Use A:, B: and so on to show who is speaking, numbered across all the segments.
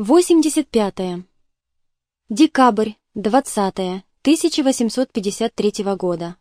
A: 85. -е. Декабрь, 20 -е, 1853 года.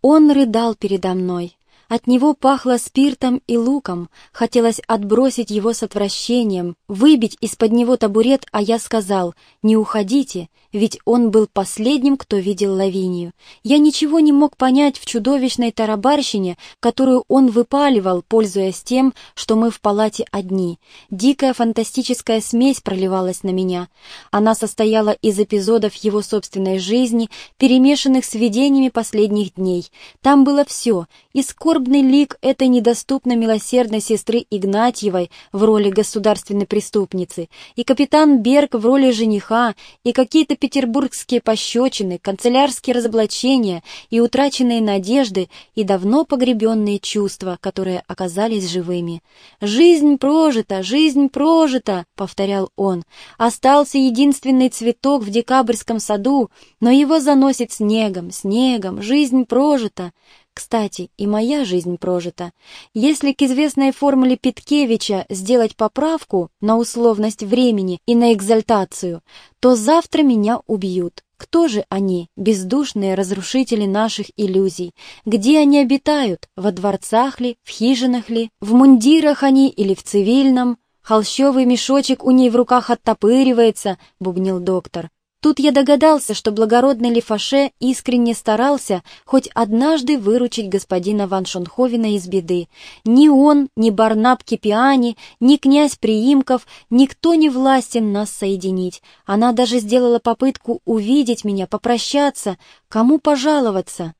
A: Он рыдал передо мной. От него пахло спиртом и луком, хотелось отбросить его с отвращением, выбить из-под него табурет, а я сказал «Не уходите», ведь он был последним, кто видел Лавинию. Я ничего не мог понять в чудовищной тарабарщине, которую он выпаливал, пользуясь тем, что мы в палате одни. Дикая фантастическая смесь проливалась на меня. Она состояла из эпизодов его собственной жизни, перемешанных с видениями последних дней. Там было все — и скорбный лик этой недоступно милосердной сестры Игнатьевой в роли государственной преступницы, и капитан Берг в роли жениха, и какие-то петербургские пощечины, канцелярские разоблачения и утраченные надежды, и давно погребенные чувства, которые оказались живыми. «Жизнь прожита, жизнь прожита!» — повторял он. «Остался единственный цветок в декабрьском саду, но его заносит снегом, снегом, жизнь прожита!» Кстати, и моя жизнь прожита. Если к известной формуле Питкевича сделать поправку на условность времени и на экзальтацию, то завтра меня убьют. Кто же они, бездушные разрушители наших иллюзий? Где они обитают? Во дворцах ли, в хижинах ли? В мундирах они или в цивильном? Холщовый мешочек у ней в руках оттопыривается, бубнил доктор. Тут я догадался, что благородный Лефаше искренне старался хоть однажды выручить господина Ван Шонховена из беды. Ни он, ни Барнаб Кипиани, ни князь Приимков, никто не властен нас соединить. Она даже сделала попытку увидеть меня, попрощаться. Кому пожаловаться?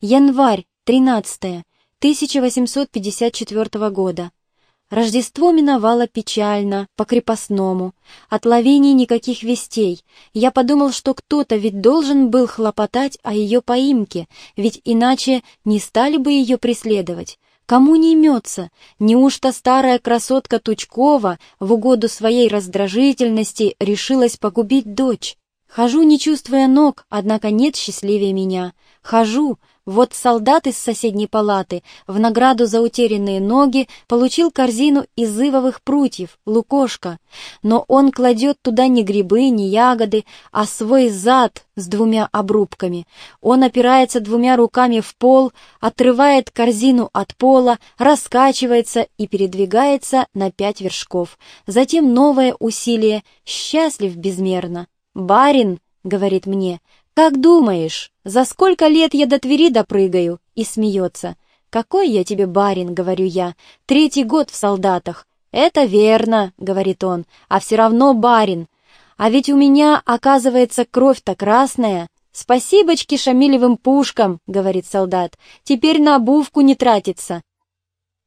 A: Январь, 13 1854 года. Рождество миновало печально, по-крепостному. От Лавинии никаких вестей. Я подумал, что кто-то ведь должен был хлопотать о ее поимке, ведь иначе не стали бы ее преследовать. Кому не имется? Неужто старая красотка Тучкова в угоду своей раздражительности решилась погубить дочь? Хожу, не чувствуя ног, однако нет счастливее меня. Хожу, вот солдат из соседней палаты в награду за утерянные ноги получил корзину из прутьев, лукошка, но он кладет туда не грибы, не ягоды, а свой зад с двумя обрубками. Он опирается двумя руками в пол, отрывает корзину от пола, раскачивается и передвигается на пять вершков. Затем новое усилие, счастлив безмерно. «Барин», — говорит мне, «Как думаешь, за сколько лет я до Твери допрыгаю?» И смеется. «Какой я тебе барин?» — говорю я. «Третий год в солдатах». «Это верно», — говорит он, — «а все равно барин. А ведь у меня, оказывается, кровь-то красная». «Спасибочки шамилевым пушкам», — говорит солдат, — «теперь на обувку не тратится».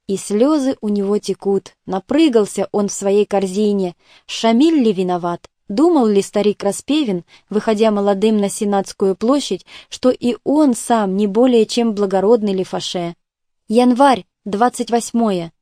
A: И слезы у него текут. Напрыгался он в своей корзине. Шамиль ли виноват? Думал ли старик Распевин, выходя молодым на Сенатскую площадь, что и он сам не более чем благородный Лефаше? Январь, двадцать восьмое.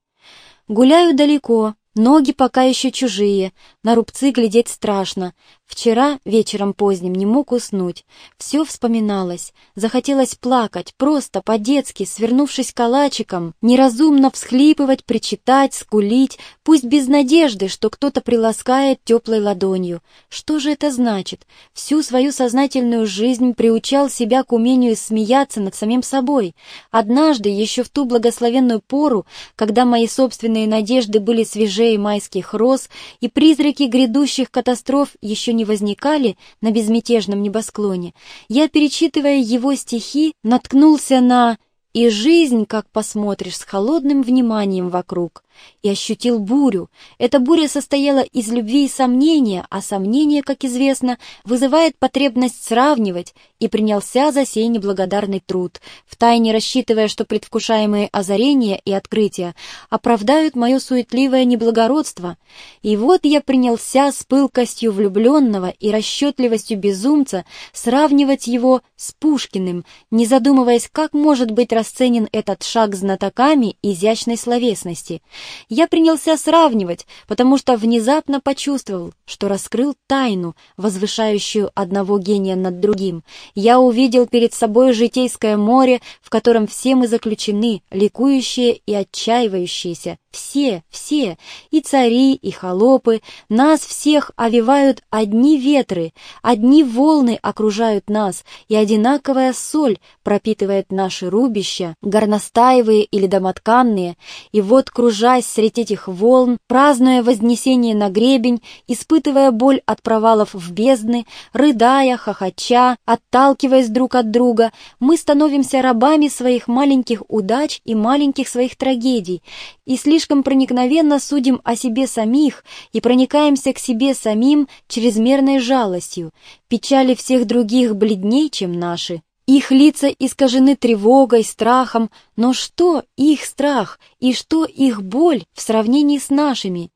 A: Гуляю далеко, ноги пока еще чужие, на рубцы глядеть страшно. Вчера вечером поздним не мог уснуть. Все вспоминалось. Захотелось плакать, просто, по-детски, свернувшись калачиком, неразумно всхлипывать, причитать, скулить, пусть без надежды, что кто-то приласкает теплой ладонью. Что же это значит? Всю свою сознательную жизнь приучал себя к умению смеяться над самим собой. Однажды, еще в ту благословенную пору, когда мои собственные надежды были свежее майских роз, и призраки грядущих катастроф еще не не возникали на безмятежном небосклоне, я, перечитывая его стихи, наткнулся на «И жизнь, как посмотришь, с холодным вниманием вокруг» и ощутил бурю. Эта буря состояла из любви и сомнения, а сомнение, как известно, вызывает потребность сравнивать, и принялся за сей неблагодарный труд, втайне рассчитывая, что предвкушаемые озарения и открытия оправдают мое суетливое неблагородство. И вот я принялся с пылкостью влюбленного и расчетливостью безумца сравнивать его с Пушкиным, не задумываясь, как может быть расценен этот шаг знатоками изящной словесности. Я принялся сравнивать, потому что внезапно почувствовал, что раскрыл тайну, возвышающую одного гения над другим. Я увидел перед собой житейское море, в котором все мы заключены, ликующие и отчаивающиеся, все, все, и цари, и холопы, нас всех овивают одни ветры, одни волны окружают нас, и одинаковая соль пропитывает наши рубища, горностаевые или домотканные, и вот, кружась среди этих волн, празднуя вознесение на гребень, испытывая боль от провалов в бездны, рыдая, хохоча, отталкиваясь друг от друга, мы становимся рабами своих маленьких удач и маленьких своих трагедий, и слишком проникновенно судим о себе самих и проникаемся к себе самим чрезмерной жалостью. Печали всех других бледней, чем наши. Их лица искажены тревогой, страхом, но что их страх и что их боль в сравнении с нашими?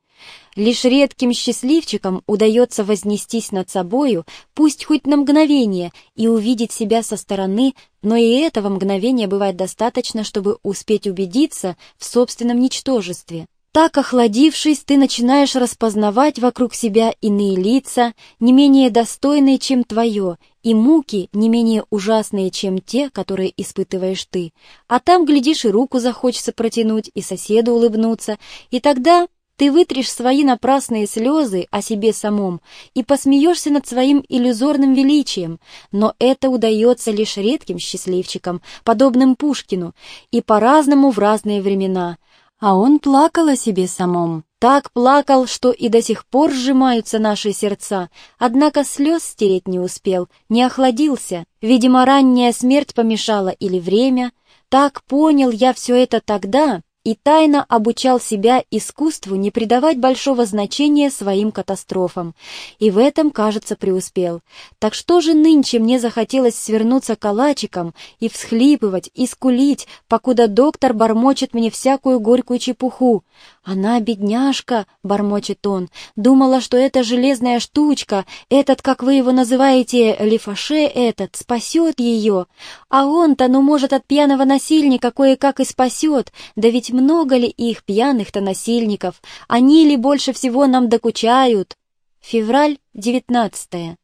A: Лишь редким счастливчикам удается вознестись над собою, пусть хоть на мгновение, и увидеть себя со стороны, но и этого мгновения бывает достаточно, чтобы успеть убедиться в собственном ничтожестве. Так, охладившись, ты начинаешь распознавать вокруг себя иные лица, не менее достойные, чем твое, и муки не менее ужасные, чем те, которые испытываешь ты. А там, глядишь, и руку захочется протянуть, и соседу улыбнуться, и тогда ты вытрешь свои напрасные слезы о себе самом и посмеешься над своим иллюзорным величием, но это удается лишь редким счастливчикам, подобным Пушкину, и по-разному в разные времена. А он плакал о себе самом. Так плакал, что и до сих пор сжимаются наши сердца, однако слез стереть не успел, не охладился. Видимо, ранняя смерть помешала или время. Так понял я все это тогда, и тайно обучал себя искусству не придавать большого значения своим катастрофам, и в этом, кажется, преуспел. Так что же нынче мне захотелось свернуться калачиком и всхлипывать, и скулить, покуда доктор бормочет мне всякую горькую чепуху, «Она, бедняжка», — бормочет он, — «думала, что эта железная штучка, этот, как вы его называете, лифаше этот, спасет ее. А он-то, ну, может, от пьяного насильника кое-как и спасет. Да ведь много ли их, пьяных-то насильников? Они ли больше всего нам докучают?» Февраль, девятнадцатое.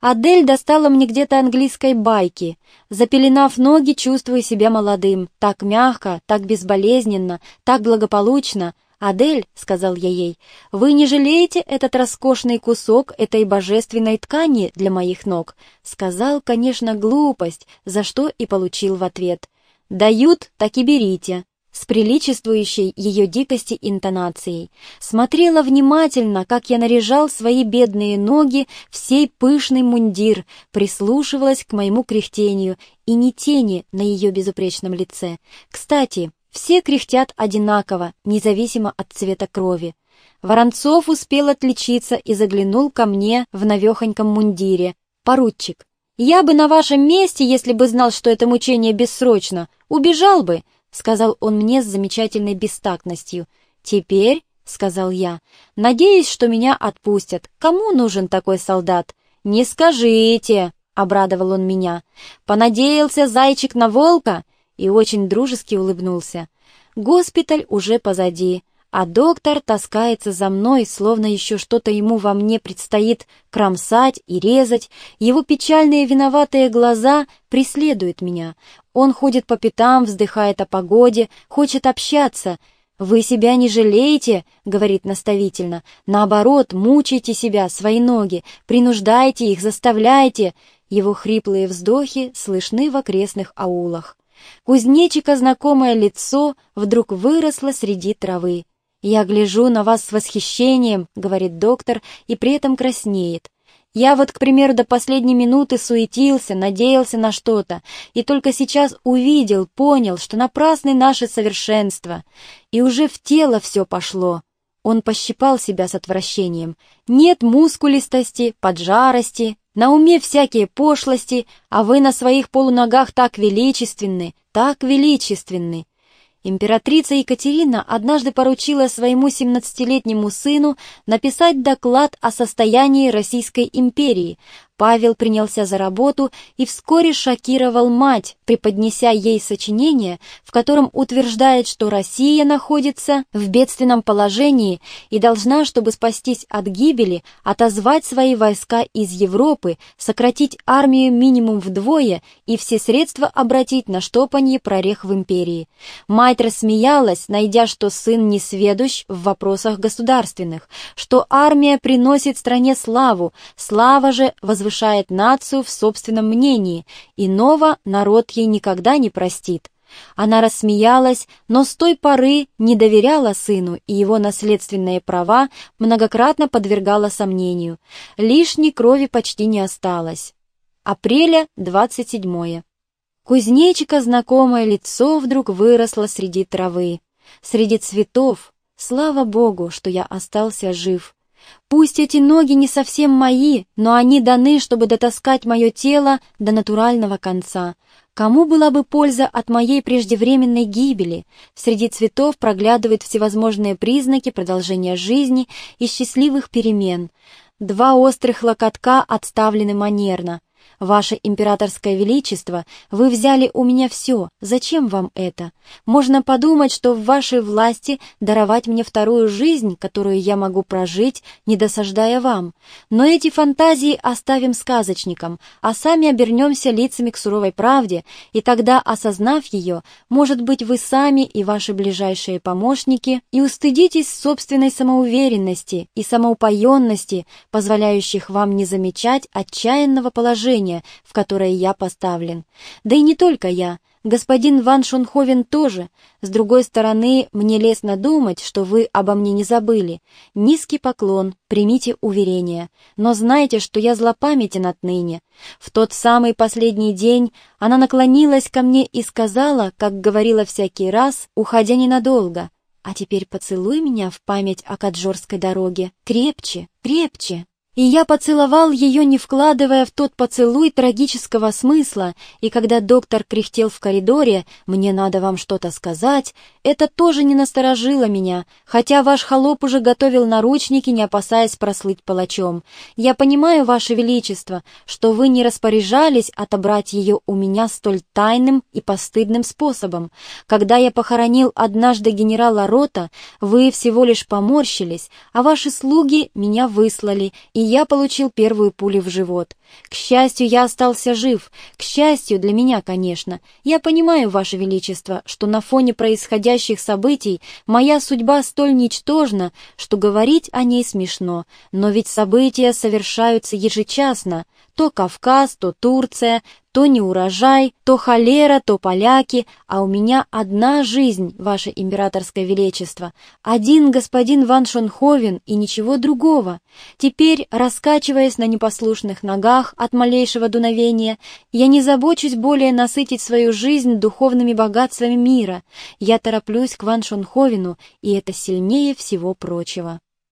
A: Адель достала мне где-то английской байки. Запеленав ноги, чувствую себя молодым. Так мягко, так безболезненно, так благополучно. «Адель», — сказал я ей, — «вы не жалеете этот роскошный кусок этой божественной ткани для моих ног?» Сказал, конечно, глупость, за что и получил в ответ. «Дают, так и берите» с приличествующей ее дикости интонацией. Смотрела внимательно, как я наряжал свои бедные ноги в сей пышный мундир, прислушивалась к моему кряхтению и ни тени на ее безупречном лице. Кстати, все кряхтят одинаково, независимо от цвета крови. Воронцов успел отличиться и заглянул ко мне в навехоньком мундире. «Поручик, я бы на вашем месте, если бы знал, что это мучение бессрочно, убежал бы, — сказал он мне с замечательной бестактностью. «Теперь», — сказал я, — «надеюсь, что меня отпустят. Кому нужен такой солдат?» «Не скажите», — обрадовал он меня. «Понадеялся зайчик на волка?» И очень дружески улыбнулся. «Госпиталь уже позади а доктор таскается за мной, словно еще что-то ему во мне предстоит кромсать и резать. Его печальные виноватые глаза преследуют меня. Он ходит по пятам, вздыхает о погоде, хочет общаться. «Вы себя не жалеете?» — говорит наставительно. «Наоборот, мучайте себя, свои ноги, принуждайте их, заставляйте». Его хриплые вздохи слышны в окрестных аулах. Кузнечика знакомое лицо вдруг выросло среди травы. «Я гляжу на вас с восхищением», — говорит доктор, и при этом краснеет. «Я вот, к примеру, до последней минуты суетился, надеялся на что-то, и только сейчас увидел, понял, что напрасны наши совершенства, и уже в тело все пошло». Он пощипал себя с отвращением. «Нет мускулистости, поджарости, на уме всякие пошлости, а вы на своих полуногах так величественны, так величественны. Императрица Екатерина однажды поручила своему 17-летнему сыну написать доклад о состоянии Российской империи, Павел принялся за работу и вскоре шокировал мать, преподнеся ей сочинение, в котором утверждает, что Россия находится в бедственном положении и должна, чтобы спастись от гибели, отозвать свои войска из Европы, сократить армию минимум вдвое и все средства обратить на штопанье прорех в империи. Мать рассмеялась, найдя, что сын не сведущ в вопросах государственных, что армия приносит стране славу, слава же возвышается возвышает нацию в собственном мнении, иного народ ей никогда не простит. Она рассмеялась, но с той поры не доверяла сыну, и его наследственные права многократно подвергала сомнению. Лишней крови почти не осталось. Апреля 27 Кузнечика знакомое лицо вдруг выросло среди травы, среди цветов. Слава Богу, что я остался жив. Пусть эти ноги не совсем мои, но они даны, чтобы дотаскать мое тело до натурального конца. Кому была бы польза от моей преждевременной гибели? Среди цветов проглядывают всевозможные признаки продолжения жизни и счастливых перемен. Два острых локотка отставлены манерно. «Ваше императорское величество, вы взяли у меня все. Зачем вам это? Можно подумать, что в вашей власти даровать мне вторую жизнь, которую я могу прожить, не досаждая вам. Но эти фантазии оставим сказочникам, а сами обернемся лицами к суровой правде, и тогда, осознав ее, может быть, вы сами и ваши ближайшие помощники и устыдитесь собственной самоуверенности и самоупоенности, позволяющих вам не замечать отчаянного положения, положение, в которое я поставлен. Да и не только я, господин Ван Шунховен тоже. С другой стороны, мне лестно думать, что вы обо мне не забыли. Низкий поклон, примите уверение. Но знайте, что я злопамятен отныне. В тот самый последний день она наклонилась ко мне и сказала, как говорила всякий раз, уходя ненадолго, «А теперь поцелуй меня в память о Каджорской дороге. Крепче, крепче!» И я поцеловал ее, не вкладывая в тот поцелуй трагического смысла, и когда доктор кряхтел в коридоре «мне надо вам что-то сказать», это тоже не насторожило меня, хотя ваш холоп уже готовил наручники, не опасаясь прослыть палачом. Я понимаю, ваше величество, что вы не распоряжались отобрать ее у меня столь тайным и постыдным способом. Когда я похоронил однажды генерала Рота, вы всего лишь поморщились, а ваши слуги меня выслали, и я получил первую пулю в живот. К счастью, я остался жив. К счастью, для меня, конечно. Я понимаю, Ваше Величество, что на фоне происходящих событий моя судьба столь ничтожна, что говорить о ней смешно. Но ведь события совершаются ежечасно. То Кавказ, то Турция, то неурожай, то холера, то поляки, а у меня одна жизнь, ваше императорское величество, один господин Ван Шонховен и ничего другого. Теперь, раскачиваясь на непослушных ногах от малейшего дуновения, я не забочусь более насытить свою жизнь духовными богатствами мира. Я тороплюсь к Ван Шонховену, и это сильнее всего прочего.